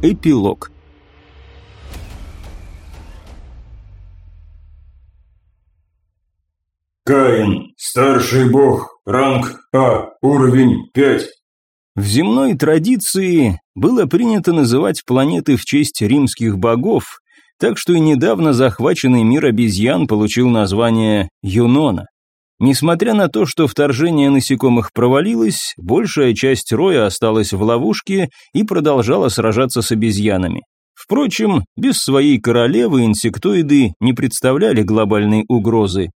Эпилог. Каин, старший бог, ранг А, уровень 5. В земной традиции было принято называть планеты в честь римских богов, так что и недавно захваченный мир обезьян получил название Юнона. Несмотря на то, что вторжение насекомых провалилось, большая часть роя осталась в ловушке и продолжала сражаться с обезьянами. Впрочем, без своей королевы инсектоиды не представляли глобальной угрозы,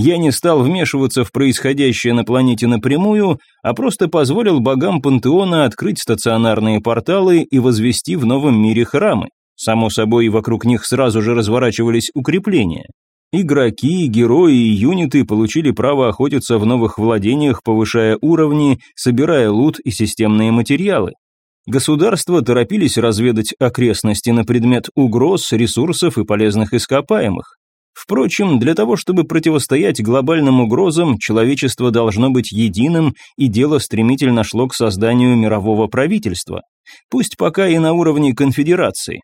я не стал вмешиваться в происходящее на планете напрямую, а просто позволил богам пантеона открыть стационарные порталы и возвести в новом мире храмы. Само собой, вокруг них сразу же разворачивались укрепления. Игроки, герои и юниты получили право охотиться в новых владениях, повышая уровни, собирая лут и системные материалы. Государства торопились разведать окрестности на предмет угроз, ресурсов и полезных ископаемых. Впрочем, для того, чтобы противостоять глобальным угрозам, человечество должно быть единым, и дело стремительно шло к созданию мирового правительства. Пусть пока и на уровне конфедерации.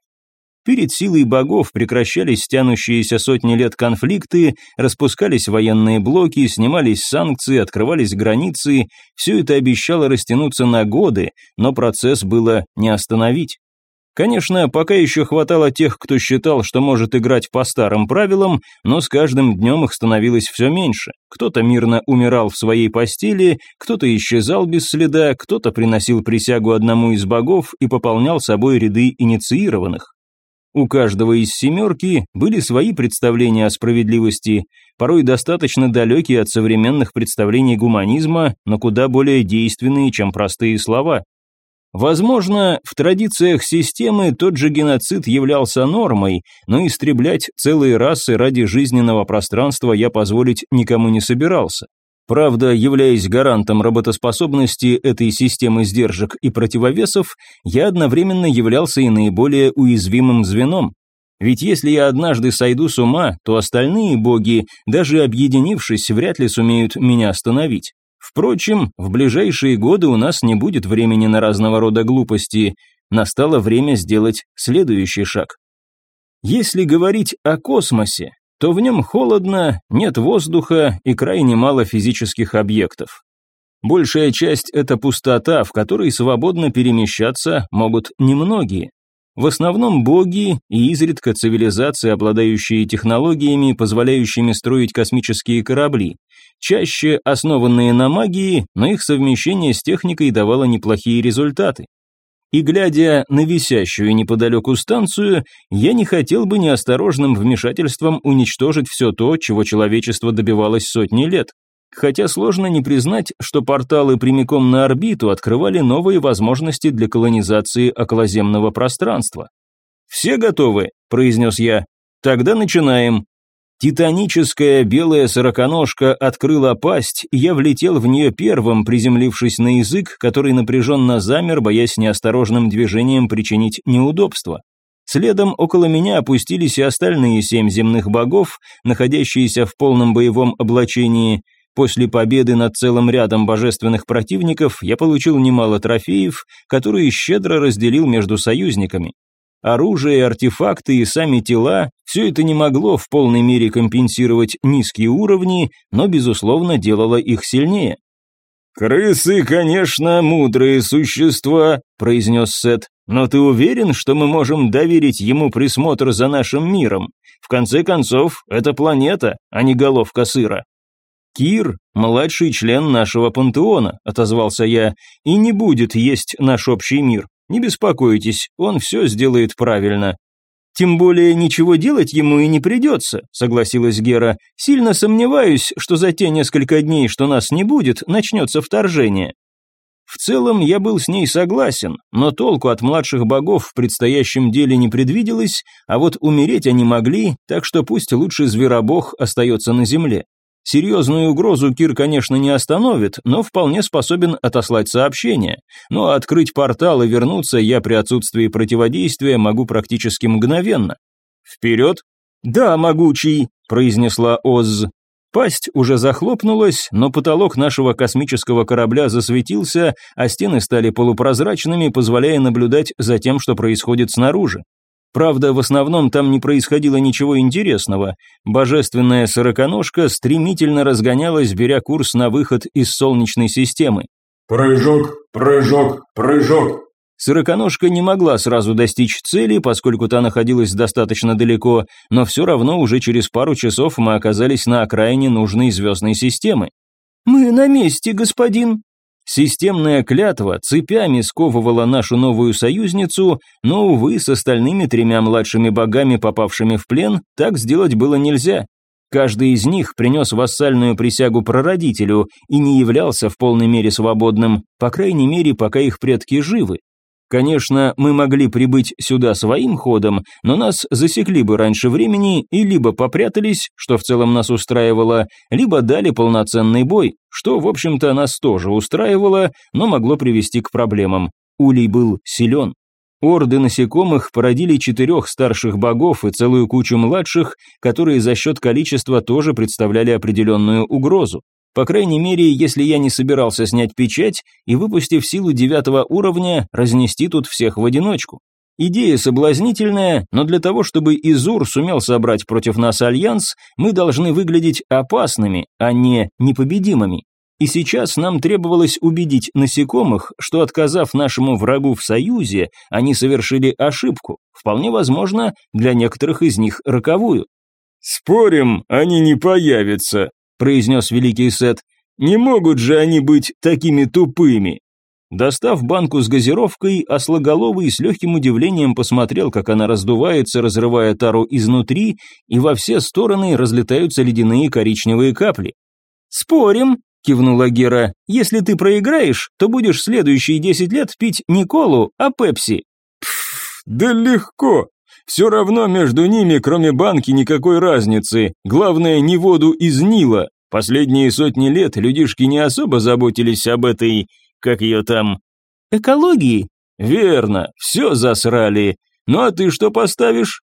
Перед силой богов прекращались тянущиеся сотни лет конфликты, распускались военные блоки, снимались санкции, открывались границы. Все это обещало растянуться на годы, но процесс было не остановить. Конечно, пока еще хватало тех, кто считал, что может играть по старым правилам, но с каждым днем их становилось все меньше. Кто-то мирно умирал в своей постели, кто-то исчезал без следа, кто-то приносил присягу одному из богов и пополнял собой ряды инициированных. У каждого из семерки были свои представления о справедливости, порой достаточно далекие от современных представлений гуманизма, но куда более действенные, чем простые слова. Возможно, в традициях системы тот же геноцид являлся нормой, но истреблять целые расы ради жизненного пространства я позволить никому не собирался. Правда, являясь гарантом работоспособности этой системы сдержек и противовесов, я одновременно являлся и наиболее уязвимым звеном. Ведь если я однажды сойду с ума, то остальные боги, даже объединившись, вряд ли сумеют меня остановить. Впрочем, в ближайшие годы у нас не будет времени на разного рода глупости. Настало время сделать следующий шаг. Если говорить о космосе, то в нем холодно, нет воздуха и крайне мало физических объектов. Большая часть – это пустота, в которой свободно перемещаться могут немногие. В основном боги и изредка цивилизации, обладающие технологиями, позволяющими строить космические корабли. Чаще основанные на магии, но их совмещение с техникой давало неплохие результаты. И глядя на висящую неподалеку станцию, я не хотел бы неосторожным вмешательством уничтожить все то, чего человечество добивалось сотни лет. Хотя сложно не признать, что порталы прямиком на орбиту открывали новые возможности для колонизации околоземного пространства. «Все готовы?» – произнес я. «Тогда начинаем». Титаническая белая сороконожка открыла пасть, и я влетел в нее первым, приземлившись на язык, который напряженно замер, боясь неосторожным движением причинить неудобства. Следом около меня опустились и остальные семь земных богов, находящиеся в полном боевом облачении. После победы над целым рядом божественных противников я получил немало трофеев, которые щедро разделил между союзниками. Оружие, артефакты и сами тела – все это не могло в полной мере компенсировать низкие уровни, но, безусловно, делало их сильнее. «Крысы, конечно, мудрые существа», – произнес Сет, «но ты уверен, что мы можем доверить ему присмотр за нашим миром? В конце концов, это планета, а не головка сыра». «Кир – младший член нашего пантеона», – отозвался я, – «и не будет есть наш общий мир. Не беспокойтесь, он все сделает правильно». «Тем более ничего делать ему и не придется», – согласилась Гера. «Сильно сомневаюсь, что за те несколько дней, что нас не будет, начнется вторжение». В целом я был с ней согласен, но толку от младших богов в предстоящем деле не предвиделось, а вот умереть они могли, так что пусть лучше зверобог остается на земле. Серьезную угрозу Кир, конечно, не остановит, но вполне способен отослать сообщение. Ну а открыть портал и вернуться я при отсутствии противодействия могу практически мгновенно. «Вперед!» «Да, могучий», – произнесла Оз. Пасть уже захлопнулась, но потолок нашего космического корабля засветился, а стены стали полупрозрачными, позволяя наблюдать за тем, что происходит снаружи. Правда, в основном там не происходило ничего интересного. Божественная сороконожка стремительно разгонялась, беря курс на выход из Солнечной системы. «Прыжок, прыжок, прыжок!» Сороконожка не могла сразу достичь цели, поскольку та находилась достаточно далеко, но все равно уже через пару часов мы оказались на окраине нужной звездной системы. «Мы на месте, господин», Системная клятва цепями сковывала нашу новую союзницу, но, увы, с остальными тремя младшими богами, попавшими в плен, так сделать было нельзя. Каждый из них принес вассальную присягу прародителю и не являлся в полной мере свободным, по крайней мере, пока их предки живы. Конечно, мы могли прибыть сюда своим ходом, но нас засекли бы раньше времени и либо попрятались, что в целом нас устраивало, либо дали полноценный бой, что, в общем-то, нас тоже устраивало, но могло привести к проблемам. Улей был силен. Орды насекомых породили четырех старших богов и целую кучу младших, которые за счет количества тоже представляли определенную угрозу. По крайней мере, если я не собирался снять печать и, выпустив силу девятого уровня, разнести тут всех в одиночку. Идея соблазнительная, но для того, чтобы Изур сумел собрать против нас альянс, мы должны выглядеть опасными, а не непобедимыми. И сейчас нам требовалось убедить насекомых, что отказав нашему врагу в союзе, они совершили ошибку, вполне возможно, для некоторых из них роковую. «Спорим, они не появятся», произнес великий Сет. «Не могут же они быть такими тупыми!» Достав банку с газировкой, ослоголовый с легким удивлением посмотрел, как она раздувается, разрывая тару изнутри, и во все стороны разлетаются ледяные коричневые капли. «Спорим», — кивнула Гера, — «если ты проиграешь, то будешь следующие десять лет пить не колу, а пепси». «Пф, да легко», все равно между ними, кроме банки, никакой разницы. Главное, не воду из Нила. Последние сотни лет людишки не особо заботились об этой... как ее там... Экологии? Верно, все засрали. Ну а ты что поставишь?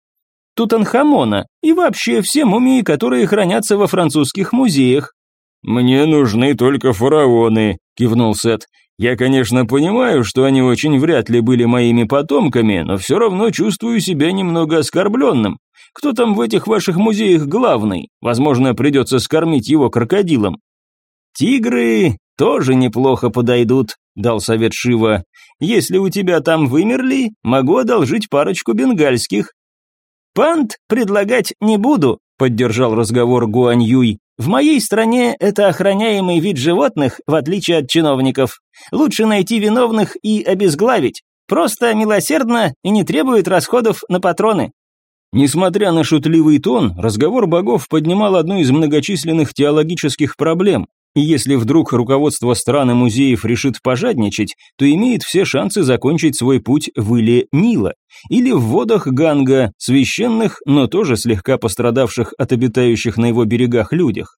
Тутанхамона и вообще все мумии, которые хранятся во французских музеях. «Мне нужны только фараоны», – кивнул Сет. Я, конечно, понимаю, что они очень вряд ли были моими потомками, но все равно чувствую себя немного оскорбленным. Кто там в этих ваших музеях главный? Возможно, придется скормить его крокодилом». «Тигры тоже неплохо подойдут», – дал совет Шива. «Если у тебя там вымерли, могу одолжить парочку бенгальских». «Пант предлагать не буду», – поддержал разговор Гуань Юй. В моей стране это охраняемый вид животных, в отличие от чиновников. Лучше найти виновных и обезглавить. Просто милосердно и не требует расходов на патроны. Несмотря на шутливый тон, разговор богов поднимал одну из многочисленных теологических проблем. И если вдруг руководство стран и музеев решит пожадничать, то имеет все шансы закончить свой путь в Иле Нила или в водах Ганга, священных, но тоже слегка пострадавших от обитающих на его берегах людях.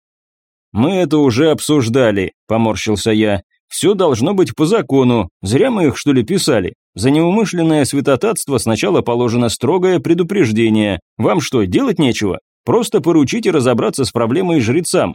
«Мы это уже обсуждали», – поморщился я. «Все должно быть по закону. Зря мы их, что ли, писали. За неумышленное святотатство сначала положено строгое предупреждение. Вам что, делать нечего? Просто поручите разобраться с проблемой жрецам.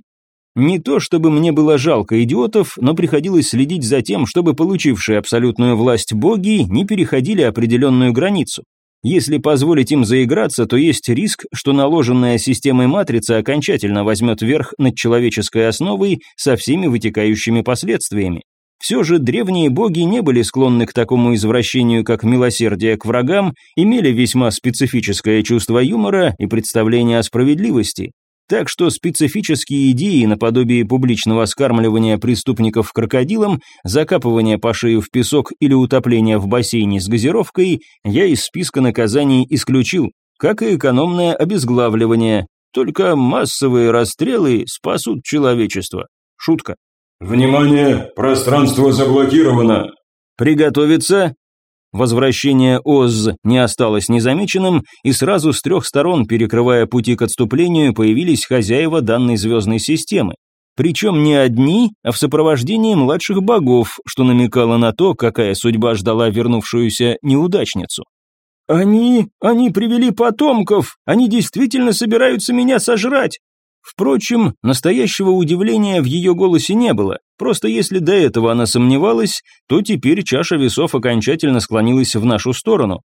Не то чтобы мне было жалко идиотов, но приходилось следить за тем, чтобы получившие абсолютную власть боги не переходили определенную границу. Если позволить им заиграться, то есть риск, что наложенная системой матрица окончательно возьмет верх над человеческой основой со всеми вытекающими последствиями. Все же древние боги не были склонны к такому извращению, как милосердие к врагам, имели весьма специфическое чувство юмора и представление о справедливости. Так что специфические идеи наподобие публичного скармливания преступников крокодилом, закапывания по шею в песок или утопления в бассейне с газировкой я из списка наказаний исключил, как и экономное обезглавливание. Только массовые расстрелы спасут человечество. Шутка. «Внимание! Пространство заблокировано!» «Приготовиться!» Возвращение Оз не осталось незамеченным, и сразу с трех сторон, перекрывая пути к отступлению, появились хозяева данной звездной системы. Причем не одни, а в сопровождении младших богов, что намекало на то, какая судьба ждала вернувшуюся неудачницу. «Они... они привели потомков! Они действительно собираются меня сожрать!» Впрочем, настоящего удивления в ее голосе не было, просто если до этого она сомневалась, то теперь чаша весов окончательно склонилась в нашу сторону.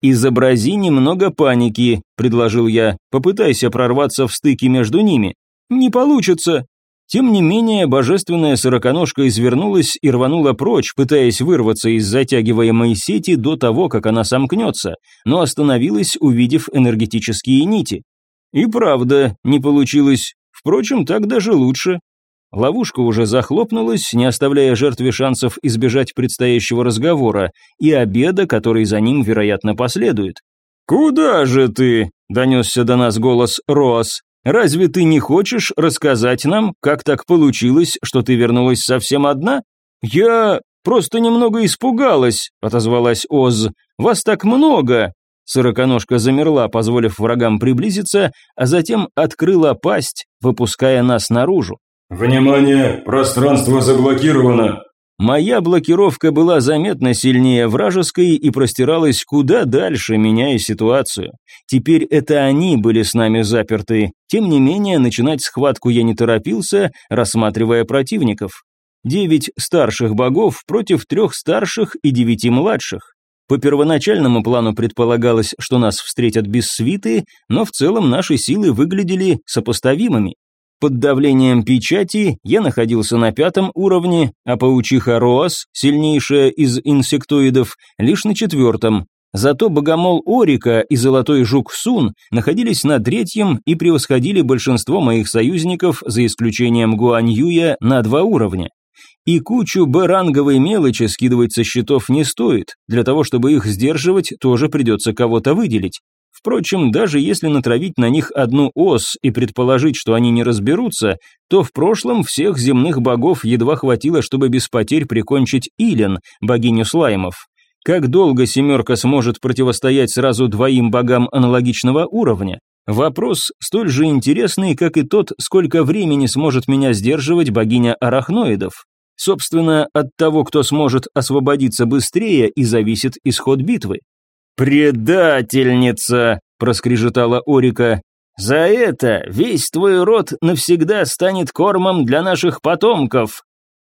«Изобрази немного паники», – предложил я, – «попытайся прорваться в стыки между ними». «Не получится». Тем не менее, божественная сороконожка извернулась и рванула прочь, пытаясь вырваться из затягиваемой сети до того, как она сомкнется, но остановилась, увидев энергетические нити. И правда, не получилось. Впрочем, так даже лучше. Ловушка уже захлопнулась, не оставляя жертве шансов избежать предстоящего разговора и обеда, который за ним, вероятно, последует. «Куда же ты?» – донесся до нас голос Роас. «Разве ты не хочешь рассказать нам, как так получилось, что ты вернулась совсем одна?» «Я просто немного испугалась», – отозвалась Оз. «Вас так много, Сороконожка замерла, позволив врагам приблизиться, а затем открыла пасть, выпуская нас наружу. «Внимание! Пространство заблокировано!» Моя блокировка была заметно сильнее вражеской и простиралась куда дальше, меняя ситуацию. Теперь это они были с нами заперты. Тем не менее, начинать схватку я не торопился, рассматривая противников. Девять старших богов против трех старших и девяти младших. По первоначальному плану предполагалось, что нас встретят без свиты, но в целом наши силы выглядели сопоставимыми. Под давлением печати я находился на пятом уровне, а паучиха Роас, сильнейшая из инсектоидов, лишь на четвертом. Зато богомол Орика и золотой жук Сун находились на третьем и превосходили большинство моих союзников, за исключением Гуань Юя, на два уровня. И кучу Б-ранговой мелочи скидывать со счетов не стоит, для того, чтобы их сдерживать, тоже придется кого-то выделить. Впрочем, даже если натравить на них одну ос и предположить, что они не разберутся, то в прошлом всех земных богов едва хватило, чтобы без потерь прикончить Илен, богиню слаймов. Как долго семерка сможет противостоять сразу двоим богам аналогичного уровня? Вопрос столь же интересный, как и тот, сколько времени сможет меня сдерживать богиня арахноидов. Собственно, от того, кто сможет освободиться быстрее, и зависит исход битвы. «Предательница!» – проскрежетала Орика. «За это весь твой род навсегда станет кормом для наших потомков!»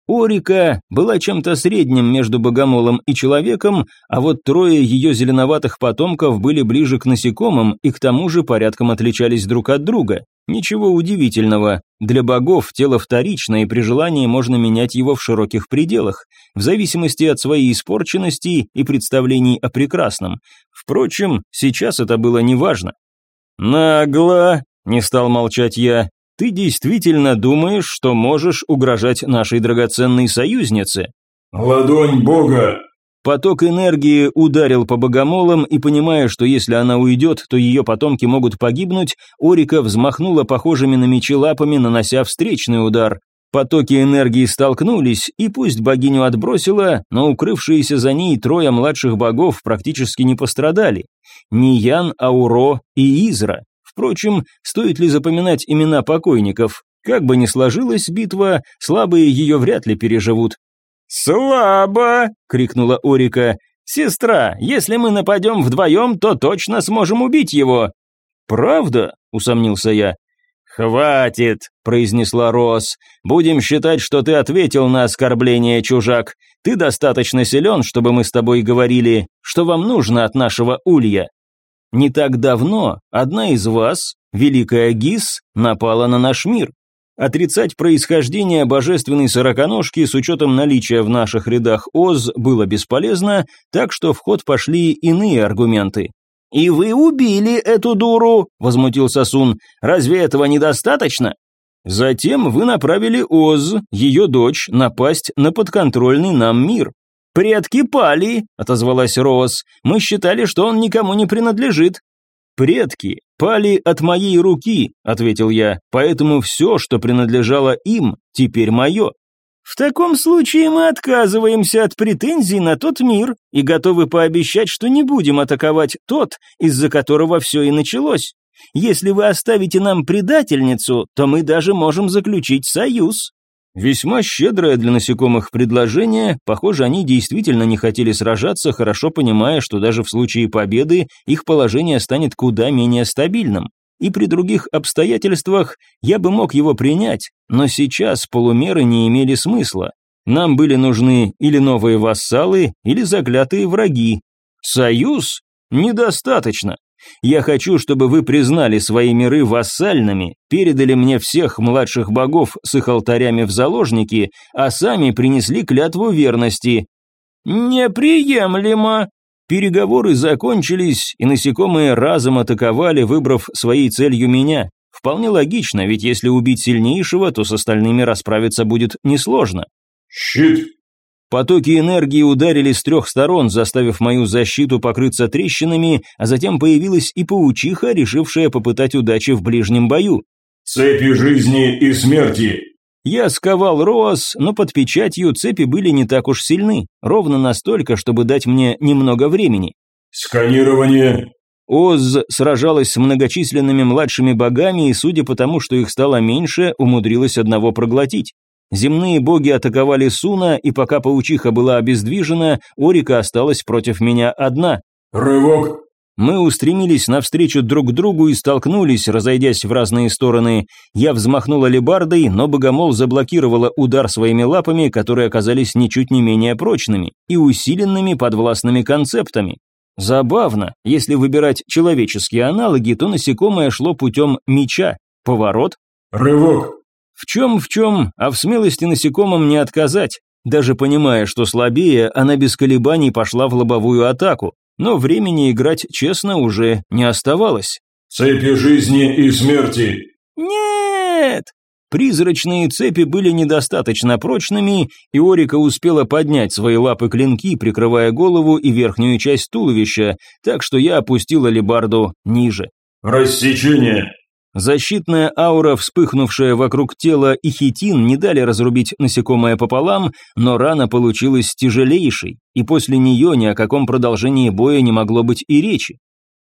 Орика была чем-то средним между богомолом и человеком, а вот трое ее зеленоватых потомков были ближе к насекомым и к тому же порядком отличались друг от друга. Ничего удивительного. Для богов тело вторично, и при желании можно менять его в широких пределах, в зависимости от своей испорченности и представлений о прекрасном. Впрочем, сейчас это было неважно. «Нагло!» – не стал молчать я. «Ты действительно думаешь, что можешь угрожать нашей драгоценной союзнице?» «Ладонь бога!» Поток энергии ударил по богомолам, и понимая, что если она уйдет, то ее потомки могут погибнуть, Орика взмахнула похожими на мечи лапами, нанося встречный удар. Потоки энергии столкнулись, и пусть богиню отбросила, но укрывшиеся за ней трое младших богов практически не пострадали. Ниян, Ауро и Изра. Впрочем, стоит ли запоминать имена покойников? Как бы ни сложилась битва, слабые ее вряд ли переживут. «Слабо!» — крикнула Орика. «Сестра, если мы нападем вдвоем, то точно сможем убить его». «Правда?» — усомнился я. «Хватит», — произнесла Рос. «Будем считать, что ты ответил на оскорбление, чужак. Ты достаточно силен, чтобы мы с тобой говорили, что вам нужно от нашего улья». Не так давно одна из вас, Великая Гис, напала на наш мир. Отрицать происхождение божественной сороконожки с учетом наличия в наших рядах Оз было бесполезно, так что в ход пошли иные аргументы. «И вы убили эту дуру!» – возмутился Сун. «Разве этого недостаточно?» Затем вы направили Оз, ее дочь, напасть на подконтрольный нам мир. «Предки пали», – отозвалась Роз. «Мы считали, что он никому не принадлежит». «Предки пали от моей руки», – ответил я, «поэтому все, что принадлежало им, теперь мое». «В таком случае мы отказываемся от претензий на тот мир и готовы пообещать, что не будем атаковать тот, из-за которого все и началось. Если вы оставите нам предательницу, то мы даже можем заключить союз». Весьма щедрое для насекомых предложение, похоже, они действительно не хотели сражаться, хорошо понимая, что даже в случае победы их положение станет куда менее стабильным. и при других обстоятельствах я бы мог его принять, но сейчас полумеры не имели смысла. Нам были нужны или новые вассалы, или заклятые враги. Союз? Недостаточно. Я хочу, чтобы вы признали свои миры вассальными, передали мне всех младших богов с их алтарями в заложники, а сами принесли клятву верности. Неприемлемо. Переговоры закончились, и насекомые разом атаковали, выбрав своей целью меня. Вполне логично, ведь если убить сильнейшего, то с остальными расправиться будет несложно. «Щит!» Потоки энергии ударили с трех сторон, заставив мою защиту покрыться трещинами, а затем появилась и паучиха, решившая попытать удачи в ближнем бою. «Цепи жизни и смерти!» Я сковал Роас, но под печатью цепи были не так уж сильны, ровно настолько, чтобы дать мне немного времени. «Сканирование!» Оз сражалась с многочисленными младшими богами и, судя по тому, что их стало меньше, умудрилась одного проглотить. Земные боги атаковали Суна, и пока паучиха была обездвижена, Орика осталась против меня одна. «Рывок!» Мы устремились навстречу друг другу и столкнулись, разойдясь в разные стороны. Я взмахнула лебардой, но богомол заблокировала удар своими лапами, которые оказались ничуть не менее прочными и усиленными подвластными концептами. Забавно, если выбирать человеческие аналоги, то насекомое шло путем меча. Поворот. «Рывок!» В чем в чем, а в смелости насекомым не отказать. Даже понимая, что слабее, она без колебаний пошла в лобовую атаку, но времени играть честно уже не оставалось. «Цепи жизни и смерти!» «Нет!» Призрачные цепи были недостаточно прочными, и Орика успела поднять свои лапы-клинки, прикрывая голову и верхнюю часть туловища, так что я опустила лебарду ниже. «Рассечение!» Защитная аура, вспыхнувшая вокруг тела, и хитин не дали разрубить насекомое пополам, но рана получилась тяжелейшей, и после нее ни о каком продолжении боя не могло быть и речи.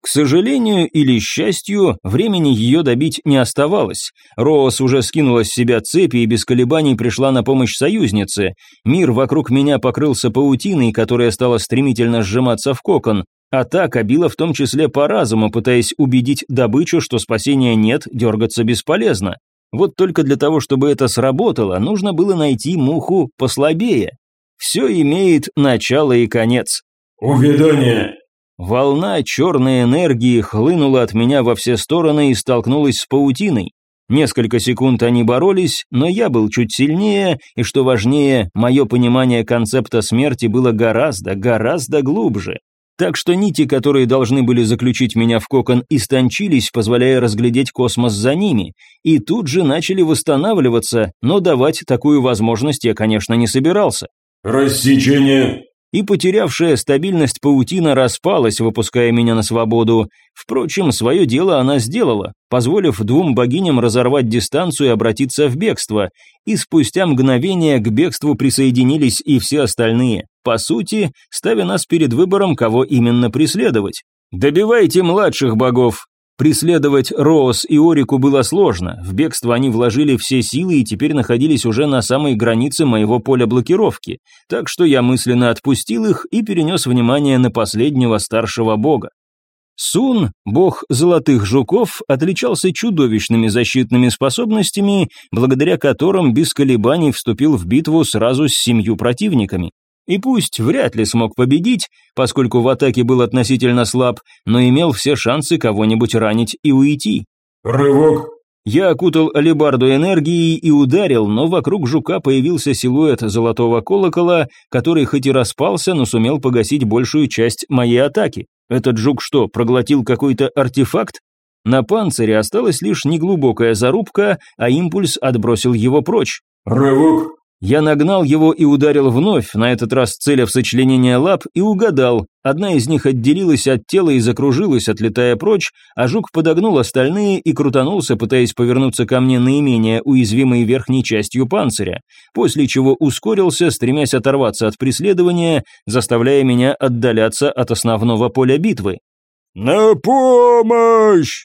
К сожалению или счастью, времени ее добить не оставалось. Роос уже скинула с себя цепи и без колебаний пришла на помощь союзнице. Мир вокруг меня покрылся паутиной, которая стала стремительно сжиматься в кокон. Атака била в том числе по разуму, пытаясь убедить добычу, что спасения нет, дергаться бесполезно. Вот только для того, чтобы это сработало, нужно было найти муху послабее. Все имеет начало и конец. «Увядание!» Волна черной энергии хлынула от меня во все стороны и столкнулась с паутиной. Несколько секунд они боролись, но я был чуть сильнее, и что важнее, мое понимание концепта смерти было гораздо, гораздо глубже так что нити, которые должны были заключить меня в кокон, истончились, позволяя разглядеть космос за ними, и тут же начали восстанавливаться, но давать такую возможность я, конечно, не собирался. «Рассечение!» И потерявшая стабильность паутина распалась, выпуская меня на свободу. Впрочем, свое дело она сделала, позволив двум богиням разорвать дистанцию и обратиться в бегство, и спустя мгновение к бегству присоединились и все остальные, по сути, ставя нас перед выбором, кого именно преследовать. «Добивайте младших богов», Преследовать Роос и Орику было сложно, в бегство они вложили все силы и теперь находились уже на самой границе моего поля блокировки, так что я мысленно отпустил их и перенес внимание на последнего старшего бога. Сун, бог золотых жуков, отличался чудовищными защитными способностями, благодаря которым без колебаний вступил в битву сразу с семью противниками. И пусть вряд ли смог победить, поскольку в атаке был относительно слаб, но имел все шансы кого-нибудь ранить и уйти. «Рывок!» Я окутал алебарду энергией и ударил, но вокруг жука появился силуэт золотого колокола, который хоть и распался, но сумел погасить большую часть моей атаки. Этот жук что, проглотил какой-то артефакт? На панцире осталась лишь неглубокая зарубка, а импульс отбросил его прочь. «Рывок!» Я нагнал его и ударил вновь, на этот раз целя в сочленение лап, и угадал. Одна из них отделилась от тела и закружилась, отлетая прочь, а жук подогнул остальные и крутанулся, пытаясь повернуться ко мне наименее уязвимой верхней частью панциря, после чего ускорился, стремясь оторваться от преследования, заставляя меня отдаляться от основного поля битвы. «На помощь!»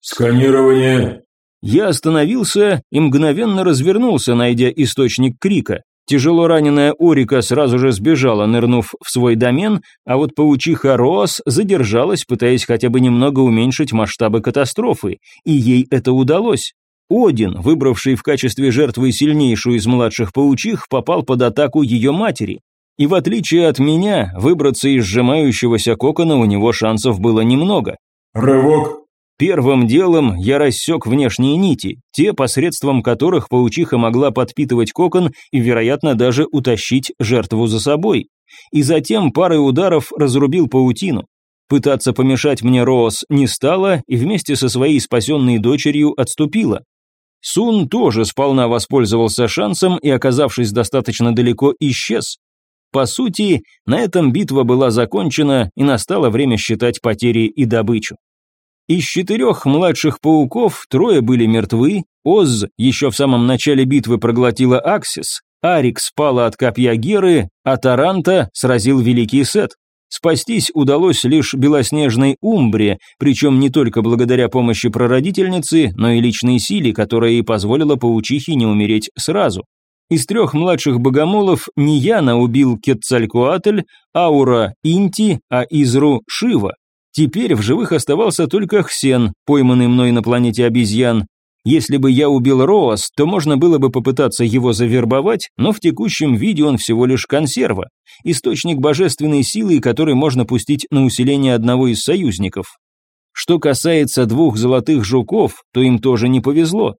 «Сканирование!» Я остановился и мгновенно развернулся, найдя источник крика. Тяжело раненая Орика сразу же сбежала, нырнув в свой домен, а вот паучиха Роас задержалась, пытаясь хотя бы немного уменьшить масштабы катастрофы, и ей это удалось. Один, выбравший в качестве жертвы сильнейшую из младших паучих, попал под атаку ее матери. И в отличие от меня, выбраться из сжимающегося кокона у него шансов было немного. Рывок. Первым делом я рассек внешние нити, те, посредством которых паучиха могла подпитывать кокон и, вероятно, даже утащить жертву за собой. И затем парой ударов разрубил паутину. Пытаться помешать мне Роос не стала и вместе со своей спасенной дочерью отступила. Сун тоже сполна воспользовался шансом и, оказавшись достаточно далеко, исчез. По сути, на этом битва была закончена и настало время считать потери и добычу. Из четырех младших пауков трое были мертвы, Оз еще в самом начале битвы проглотила Аксис, Арик спала от копья Геры, а Таранта сразил Великий Сет. Спастись удалось лишь белоснежной Умбре, причем не только благодаря помощи прародительницы, но и личной силе, которая и позволила паучихе не умереть сразу. Из трех младших богомолов Нияна убил Кетцалькуатль, Аура – Инти, а Изру – Шива. Теперь в живых оставался только Хсен, пойманный мной на планете обезьян, если бы я убил Роас, то можно было бы попытаться его завербовать, но в текущем виде он всего лишь консерва, источник божественной силы, который можно пустить на усиление одного из союзников. Что касается двух золотых жуков, то им тоже не повезло.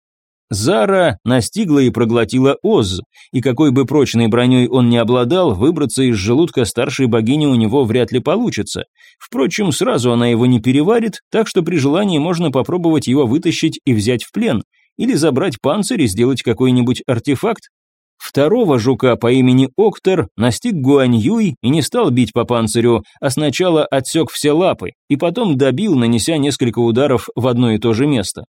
Зара настигла и проглотила Оз, и какой бы прочной броней он ни обладал, выбраться из желудка старшей богини у него вряд ли получится. Впрочем, сразу она его не переварит, так что при желании можно попробовать его вытащить и взять в плен, или забрать панцирь и сделать какой-нибудь артефакт. Второго жука по имени Октор настиг Гуань Юй и не стал бить по панцирю, а сначала отсек все лапы, и потом добил, нанеся несколько ударов в одно и то же место.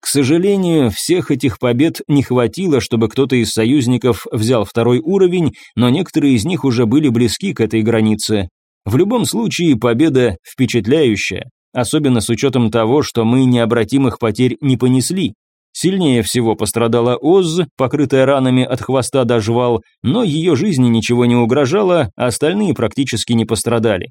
К сожалению, всех этих побед не хватило, чтобы кто-то из союзников взял второй уровень, но некоторые из них уже были близки к этой границе. В любом случае, победа впечатляющая, особенно с учетом того, что мы необратимых потерь не понесли. Сильнее всего пострадала Оз, покрытая ранами от хвоста до жвал, но ее жизни ничего не угрожало, а остальные практически не пострадали.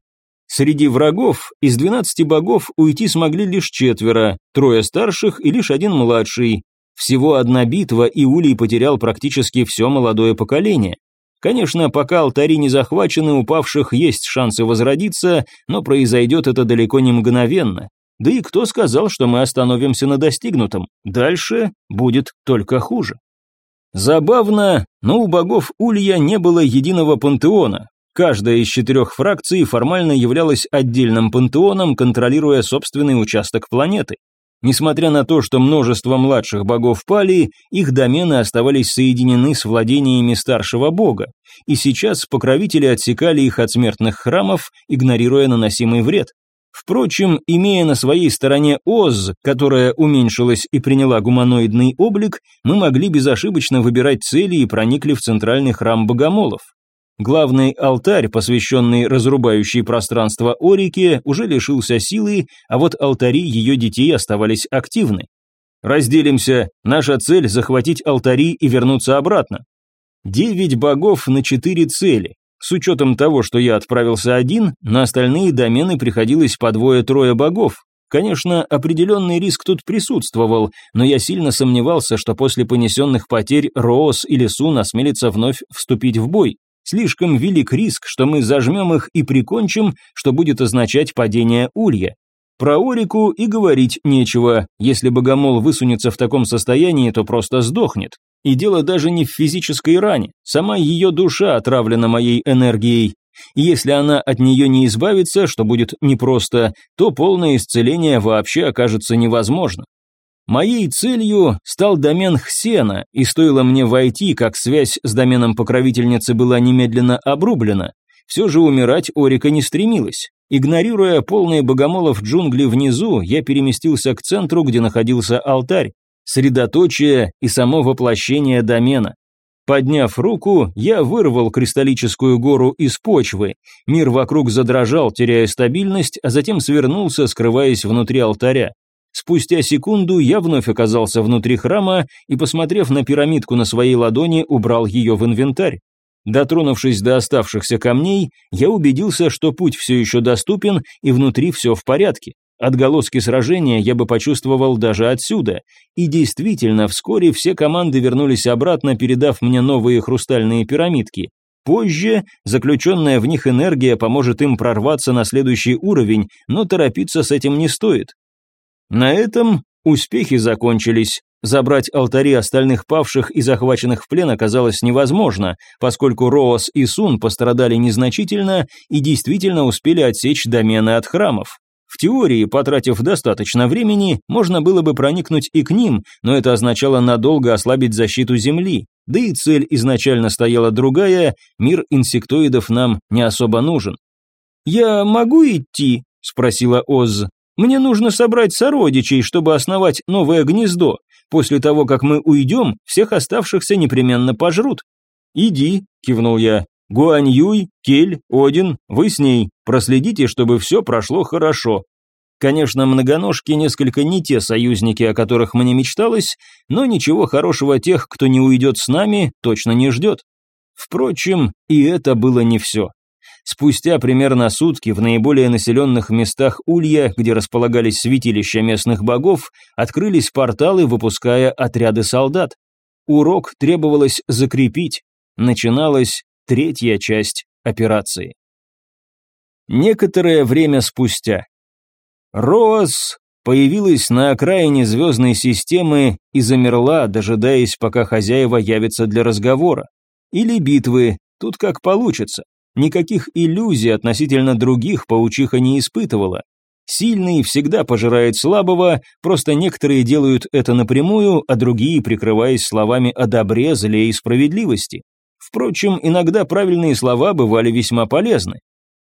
Среди врагов из 12 богов уйти смогли лишь четверо, трое старших и лишь один младший. Всего одна битва, и Улей потерял практически все молодое поколение. Конечно, пока алтари не захвачены, упавших есть шансы возродиться, но произойдет это далеко не мгновенно. Да и кто сказал, что мы остановимся на достигнутом? Дальше будет только хуже. Забавно, но у богов Улья не было единого пантеона, Каждая из четырех фракций формально являлась отдельным пантеоном, контролируя собственный участок планеты. Несмотря на то, что множество младших богов пали, их домены оставались соединены с владениями старшего бога, и сейчас покровители отсекали их от смертных храмов, игнорируя наносимый вред. Впрочем, имея на своей стороне Оз, которая уменьшилась и приняла гуманоидный облик, мы могли безошибочно выбирать цели и проникли в центральный храм богомолов. Главный алтарь, посвященный разрубающей пространство Орике, уже лишился силы, а вот алтари ее детей оставались активны. Разделимся, наша цель – захватить алтари и вернуться обратно. Девять богов на четыре цели. С учетом того, что я отправился один, на остальные домены приходилось по двое-трое богов. Конечно, определенный риск тут присутствовал, но я сильно сомневался, что после понесенных потерь Роос или Сун осмелится вновь вступить в бой. Слишком велик риск, что мы зажмем их и прикончим, что будет означать падение улья. Про Орику и говорить нечего. Если богомол высунется в таком состоянии, то просто сдохнет. И дело даже не в физической ране. Сама ее душа отравлена моей энергией. И если она от нее не избавится, что будет непросто, то полное исцеление вообще окажется невозможно. Моей целью стал домен Хсена, и стоило мне войти, как связь с доменом покровительницы была немедленно обрублена. Все же умирать Орика не стремилась. Игнорируя полные богомолов джунгли внизу, я переместился к центру, где находился алтарь, средоточие и само воплощение домена. Подняв руку, я вырвал кристаллическую гору из почвы. Мир вокруг задрожал, теряя стабильность, а затем свернулся, скрываясь внутри алтаря. Спустя секунду я вновь оказался внутри храма и, посмотрев на пирамидку на своей ладони, убрал ее в инвентарь. Дотронувшись до оставшихся камней, я убедился, что путь все еще доступен и внутри все в порядке. Отголоски сражения я бы почувствовал даже отсюда. И действительно, вскоре все команды вернулись обратно, передав мне новые хрустальные пирамидки. Позже заключенная в них энергия поможет им прорваться на следующий уровень, но торопиться с этим не стоит. На этом успехи закончились. Забрать алтари остальных павших и захваченных в плен оказалось невозможно, поскольку Роос и Сун пострадали незначительно и действительно успели отсечь домены от храмов. В теории, потратив достаточно времени, можно было бы проникнуть и к ним, но это означало надолго ослабить защиту Земли. Да и цель изначально стояла другая, мир инсектоидов нам не особо нужен. «Я могу идти?» – спросила Оз. «Мне нужно собрать сородичей, чтобы основать новое гнездо. После того, как мы уйдем, всех оставшихся непременно пожрут». «Иди», – кивнул я. Гуань Юй, Кель, Один, вы с ней. Проследите, чтобы все прошло хорошо. Конечно, многоножки несколько не те союзники, о которых мне мечталось, но ничего хорошего тех, кто не уйдет с нами, точно не ждет. Впрочем, и это было не все. Спустя примерно сутки в наиболее населенных местах Улья, где располагались святилища местных богов, открылись порталы, выпуская отряды солдат. Урок требовалось закрепить. Начиналась третья часть операции. Некоторое время спустя. Роас появилась на окраине звездной системы и замерла, дожидаясь, пока хозяева явятся для разговора. Или битвы, тут как получится. Никаких иллюзий относительно других паучиха не испытывала. Сильный всегда пожирает слабого, просто некоторые делают это напрямую, а другие прикрываясь словами о добре, зле и справедливости. Впрочем, иногда правильные слова бывали весьма полезны.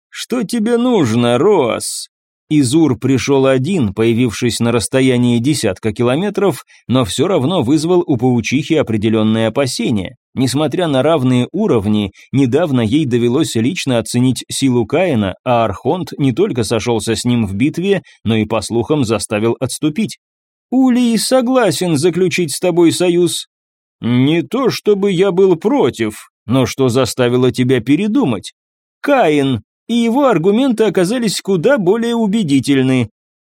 «Что тебе нужно, Роас?» Изур пришел один, появившись на расстоянии десятка километров, но все равно вызвал у паучихи определенные опасения. Несмотря на равные уровни, недавно ей довелось лично оценить силу Каина, а Архонт не только сошелся с ним в битве, но и, по слухам, заставил отступить. «Улей согласен заключить с тобой союз», «Не то чтобы я был против, но что заставило тебя передумать? Каин, и его аргументы оказались куда более убедительны».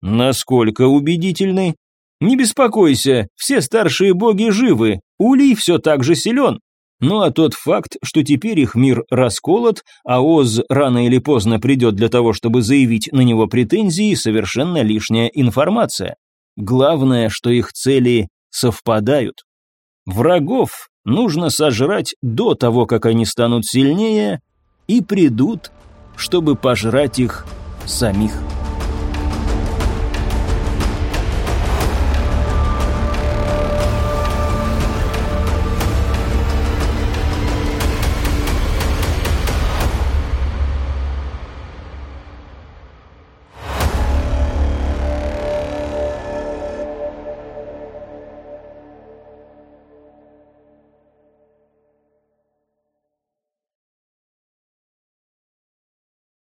«Насколько убедительны?» «Не беспокойся, все старшие боги живы, Улей все так же силен. Ну а тот факт, что теперь их мир расколот, а Оз рано или поздно придет для того, чтобы заявить на него претензии, совершенно лишняя информация. Главное, что их цели совпадают. Врагов нужно сожрать до того, как они станут сильнее, и придут, чтобы пожрать их самих.